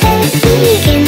Sweet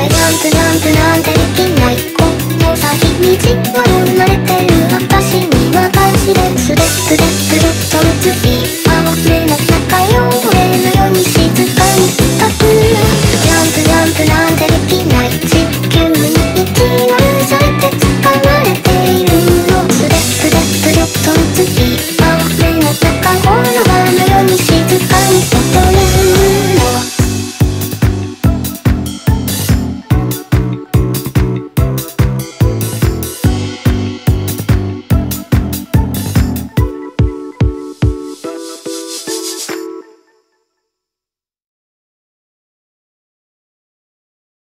なんてなんてなんてできんの